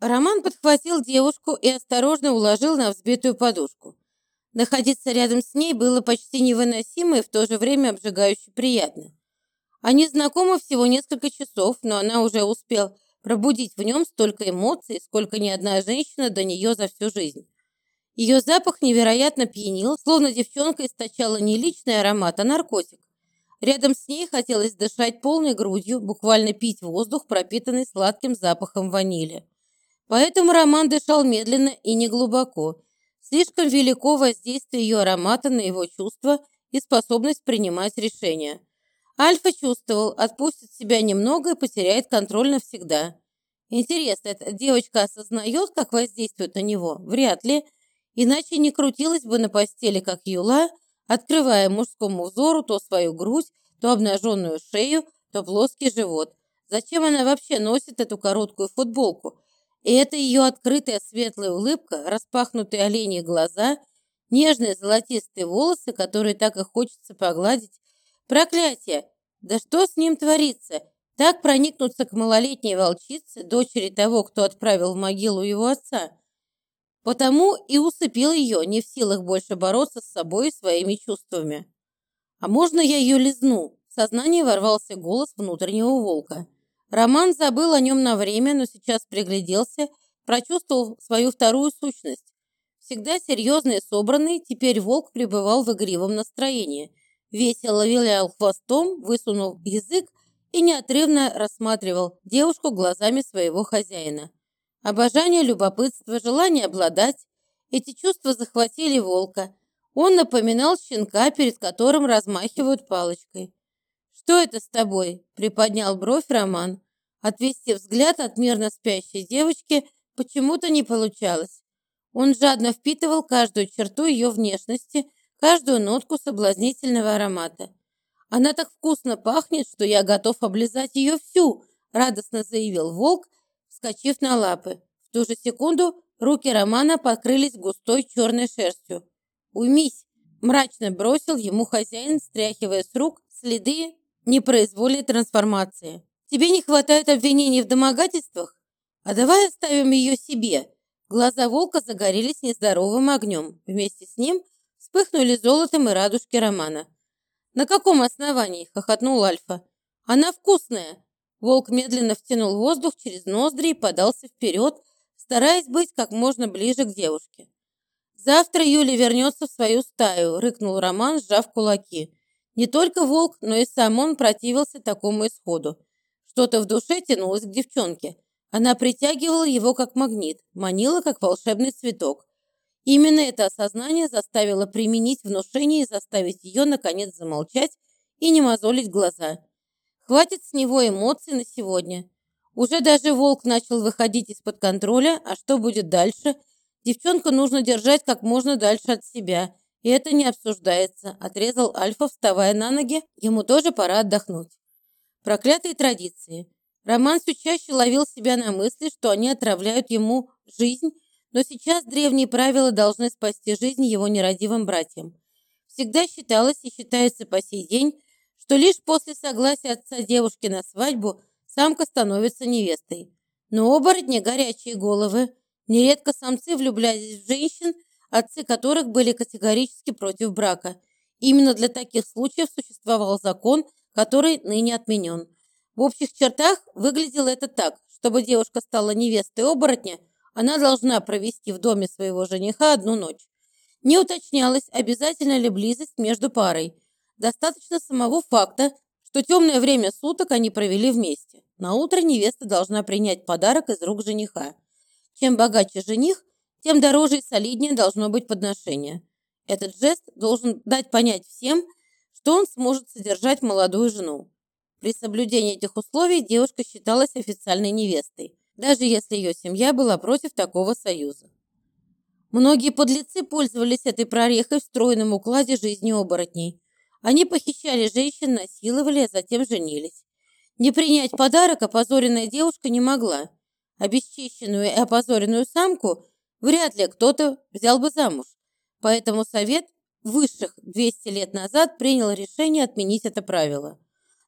Роман подхватил девушку и осторожно уложил на взбитую подушку. Находиться рядом с ней было почти невыносимо и в то же время обжигающе приятно. Они знакомы всего несколько часов, но она уже успела пробудить в нем столько эмоций, сколько ни одна женщина до нее за всю жизнь. Ее запах невероятно пьянил, словно девчонка источала не личный аромат, а наркотик. Рядом с ней хотелось дышать полной грудью, буквально пить воздух, пропитанный сладким запахом ванили. Поэтому Роман дышал медленно и неглубоко, Слишком велико воздействие ее аромата на его чувства и способность принимать решения. Альфа чувствовал, отпустит себя немного и потеряет контроль навсегда. Интересно, эта девочка осознает, как воздействует на него? Вряд ли. Иначе не крутилась бы на постели, как Юла, открывая мужскому взору то свою грудь, то обнаженную шею, то плоский живот. Зачем она вообще носит эту короткую футболку? И это ее открытая светлая улыбка, распахнутые оленьи глаза, нежные золотистые волосы, которые так и хочется погладить. Проклятие! Да что с ним творится? Так проникнуться к малолетней волчице, дочери того, кто отправил в могилу его отца. Потому и усыпил ее, не в силах больше бороться с собой и своими чувствами. «А можно я ее лизну?» В сознание ворвался голос внутреннего волка. Роман забыл о нем на время, но сейчас пригляделся, прочувствовал свою вторую сущность. Всегда серьезный и собранный, теперь волк пребывал в игривом настроении. Весело вилял хвостом, высунув язык и неотрывно рассматривал девушку глазами своего хозяина. Обожание, любопытство, желание обладать – эти чувства захватили волка. Он напоминал щенка, перед которым размахивают палочкой. «Что это с тобой?» – приподнял бровь Роман. Отвести взгляд от мирно спящей девочки почему-то не получалось. Он жадно впитывал каждую черту ее внешности, каждую нотку соблазнительного аромата. «Она так вкусно пахнет, что я готов облизать ее всю», – радостно заявил волк, вскочив на лапы. В ту же секунду руки Романа покрылись густой черной шерстью. «Уймись!» – мрачно бросил ему хозяин, стряхивая с рук следы непроизвольной трансформации. Тебе не хватает обвинений в домогательствах? А давай оставим ее себе. Глаза волка загорелись нездоровым огнем. Вместе с ним вспыхнули золотом и радужки Романа. «На каком основании?» – хохотнул Альфа. «Она вкусная!» Волк медленно втянул воздух через ноздри и подался вперед, стараясь быть как можно ближе к девушке. «Завтра Юля вернется в свою стаю», – рыкнул Роман, сжав кулаки. Не только волк, но и сам он противился такому исходу. Что-то в душе тянулось к девчонке. Она притягивала его как магнит, манила как волшебный цветок. Именно это осознание заставило применить внушение и заставить ее, наконец, замолчать и не мозолить глаза. Хватит с него эмоций на сегодня. Уже даже волк начал выходить из-под контроля, а что будет дальше? Девчонку нужно держать как можно дальше от себя – и это не обсуждается, отрезал Альфа, вставая на ноги. Ему тоже пора отдохнуть. Проклятые традиции. Роман все чаще ловил себя на мысли, что они отравляют ему жизнь, но сейчас древние правила должны спасти жизнь его нерадивым братьям. Всегда считалось и считается по сей день, что лишь после согласия отца девушки на свадьбу самка становится невестой. Но оборотни горячие головы. Нередко самцы влюблялись в женщин, отцы которых были категорически против брака. Именно для таких случаев существовал закон, который ныне отменен. В общих чертах выглядело это так. Чтобы девушка стала невестой оборотня, она должна провести в доме своего жениха одну ночь. Не уточнялось, обязательно ли близость между парой. Достаточно самого факта, что темное время суток они провели вместе. На утро невеста должна принять подарок из рук жениха. Чем богаче жених, тем дороже и солиднее должно быть подношение. Этот жест должен дать понять всем, что он сможет содержать молодую жену. При соблюдении этих условий девушка считалась официальной невестой, даже если ее семья была против такого союза. Многие подлецы пользовались этой прорехой в стройном укладе жизни оборотней. Они похищали женщин, насиловали, а затем женились. Не принять подарок опозоренная девушка не могла. Обесчищенную и опозоренную самку – вряд ли кто-то взял бы замуж. Поэтому Совет высших 200 лет назад принял решение отменить это правило.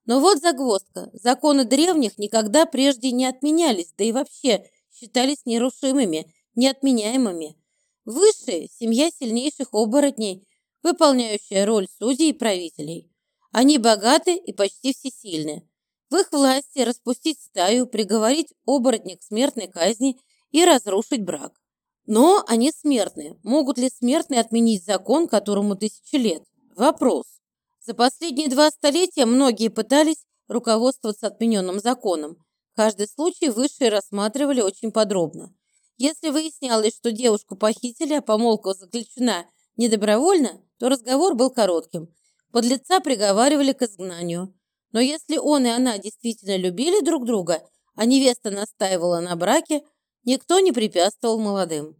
Но вот загвоздка. Законы древних никогда прежде не отменялись, да и вообще считались нерушимыми, неотменяемыми. Высшие – семья сильнейших оборотней, выполняющая роль судей и правителей. Они богаты и почти всесильны. В их власти распустить стаю, приговорить оборотня к смертной казни и разрушить брак. Но они смертны. Могут ли смертные отменить закон, которому тысячи лет? Вопрос. За последние два столетия многие пытались руководствоваться отмененным законом. Каждый случай высшие рассматривали очень подробно. Если выяснялось, что девушку похитили, а помолвка заключена недобровольно, то разговор был коротким. Подлеца приговаривали к изгнанию. Но если он и она действительно любили друг друга, а невеста настаивала на браке, никто не препятствовал молодым.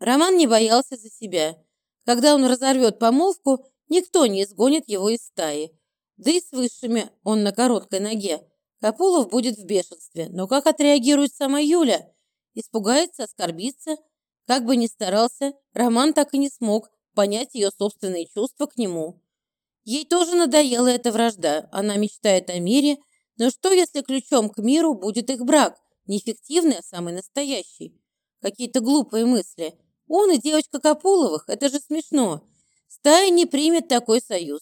Роман не боялся за себя. Когда он разорвет помолвку, никто не изгонит его из стаи. Да и с высшими он на короткой ноге. Капулов будет в бешенстве. Но как отреагирует сама Юля? Испугается, оскорбится? Как бы ни старался, Роман так и не смог понять ее собственные чувства к нему. Ей тоже надоела эта вражда. Она мечтает о мире, но что, если ключом к миру будет их брак? Не а самый настоящий. Какие-то глупые мысли. Он и девочка Капуловых, это же смешно. Стая не примет такой союз.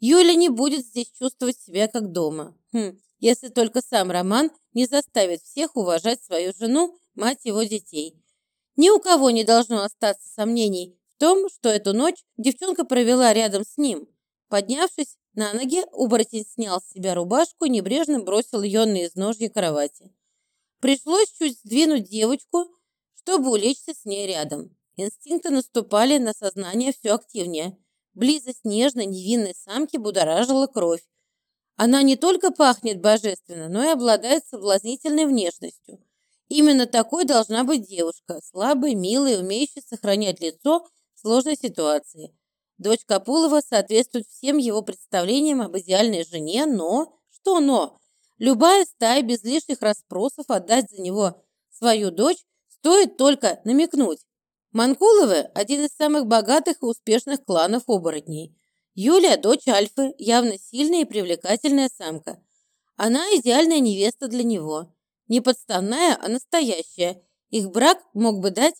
Юля не будет здесь чувствовать себя как дома. Хм, если только сам Роман не заставит всех уважать свою жену, мать его детей. Ни у кого не должно остаться сомнений в том, что эту ночь девчонка провела рядом с ним. Поднявшись на ноги, оборотень снял с себя рубашку и небрежно бросил ее на изножье кровати. Пришлось чуть сдвинуть девочку, чтобы улечься с ней рядом. Инстинкты наступали на сознание все активнее. Близость нежной, невинной самки будоражила кровь. Она не только пахнет божественно, но и обладает соблазнительной внешностью. Именно такой должна быть девушка, слабая, милая, умеющая сохранять лицо в сложной ситуации. Дочь Капулова соответствует всем его представлениям об идеальной жене, но... Что но? Любая стая без лишних расспросов отдать за него свою дочь стоит только намекнуть. Манкуловы – один из самых богатых и успешных кланов оборотней. Юлия – дочь Альфы, явно сильная и привлекательная самка. Она идеальная невеста для него. Не подставная, а настоящая. Их брак мог бы дать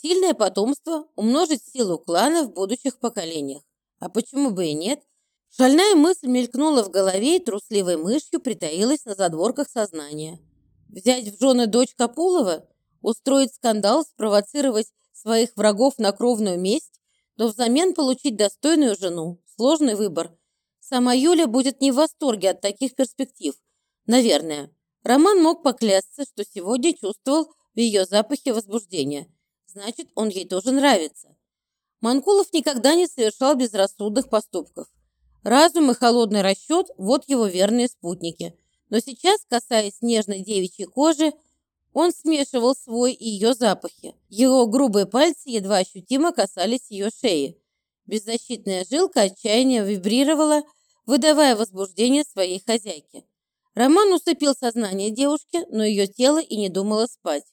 Сильное потомство умножить силу клана в будущих поколениях. А почему бы и нет? Шальная мысль мелькнула в голове и трусливой мышью притаилась на задворках сознания. Взять в жены дочь Капулова? Устроить скандал, спровоцировать своих врагов на кровную месть, но взамен получить достойную жену? Сложный выбор. Сама Юля будет не в восторге от таких перспектив. Наверное. Роман мог поклясться, что сегодня чувствовал в ее запахе возбуждения – Значит, он ей тоже нравится. Манкулов никогда не совершал безрассудных поступков. Разум и холодный расчет – вот его верные спутники. Но сейчас, касаясь нежной девичьей кожи, он смешивал свой и ее запахи. Его грубые пальцы едва ощутимо касались ее шеи. Беззащитная жилка отчаяния вибрировала, выдавая возбуждение своей хозяйке. Роман усыпил сознание девушки, но ее тело и не думало спать.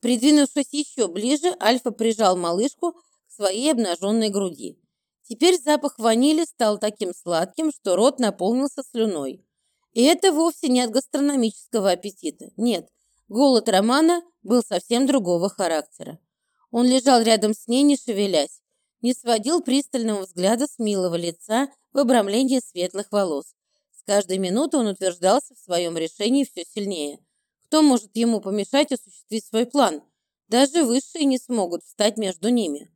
Придвинувшись еще ближе, Альфа прижал малышку к своей обнаженной груди. Теперь запах ванили стал таким сладким, что рот наполнился слюной. И это вовсе не от гастрономического аппетита. Нет, голод Романа был совсем другого характера. Он лежал рядом с ней, не шевелясь, не сводил пристального взгляда с милого лица в обрамлении светлых волос. С каждой минутой он утверждался в своем решении все сильнее – кто может ему помешать осуществить свой план? Даже высшие не смогут встать между ними.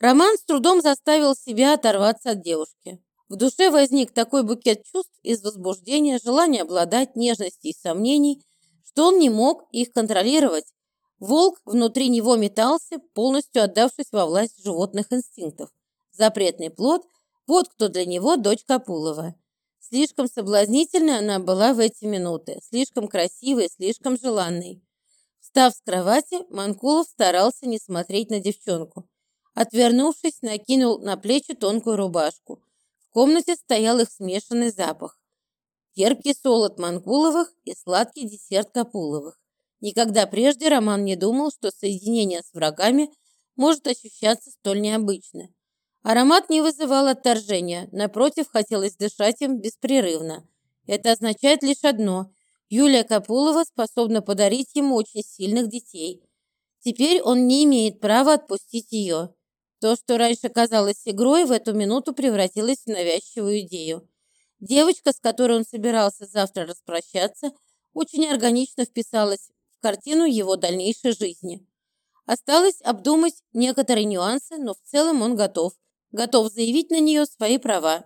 Роман с трудом заставил себя оторваться от девушки. В душе возник такой букет чувств из возбуждения, желания обладать, нежности и сомнений, что он не мог их контролировать. Волк внутри него метался, полностью отдавшись во власть животных инстинктов. Запретный плод – вот кто для него дочь Капулова. Слишком соблазнительной она была в эти минуты, слишком красивой, слишком желанной. Встав с кровати, Манкулов старался не смотреть на девчонку. Отвернувшись, накинул на плечи тонкую рубашку. В комнате стоял их смешанный запах. Терпкий солод Манкуловых и сладкий десерт Капуловых. Никогда прежде Роман не думал, что соединение с врагами может ощущаться столь необычно. Аромат не вызывал отторжения, напротив, хотелось дышать им беспрерывно. Это означает лишь одно – Юлия Капулова способна подарить ему очень сильных детей. Теперь он не имеет права отпустить ее. То, что раньше казалось игрой, в эту минуту превратилось в навязчивую идею. Девочка, с которой он собирался завтра распрощаться, очень органично вписалась в картину его дальнейшей жизни. Осталось обдумать некоторые нюансы, но в целом он готов. Готов заявить на нее свои права.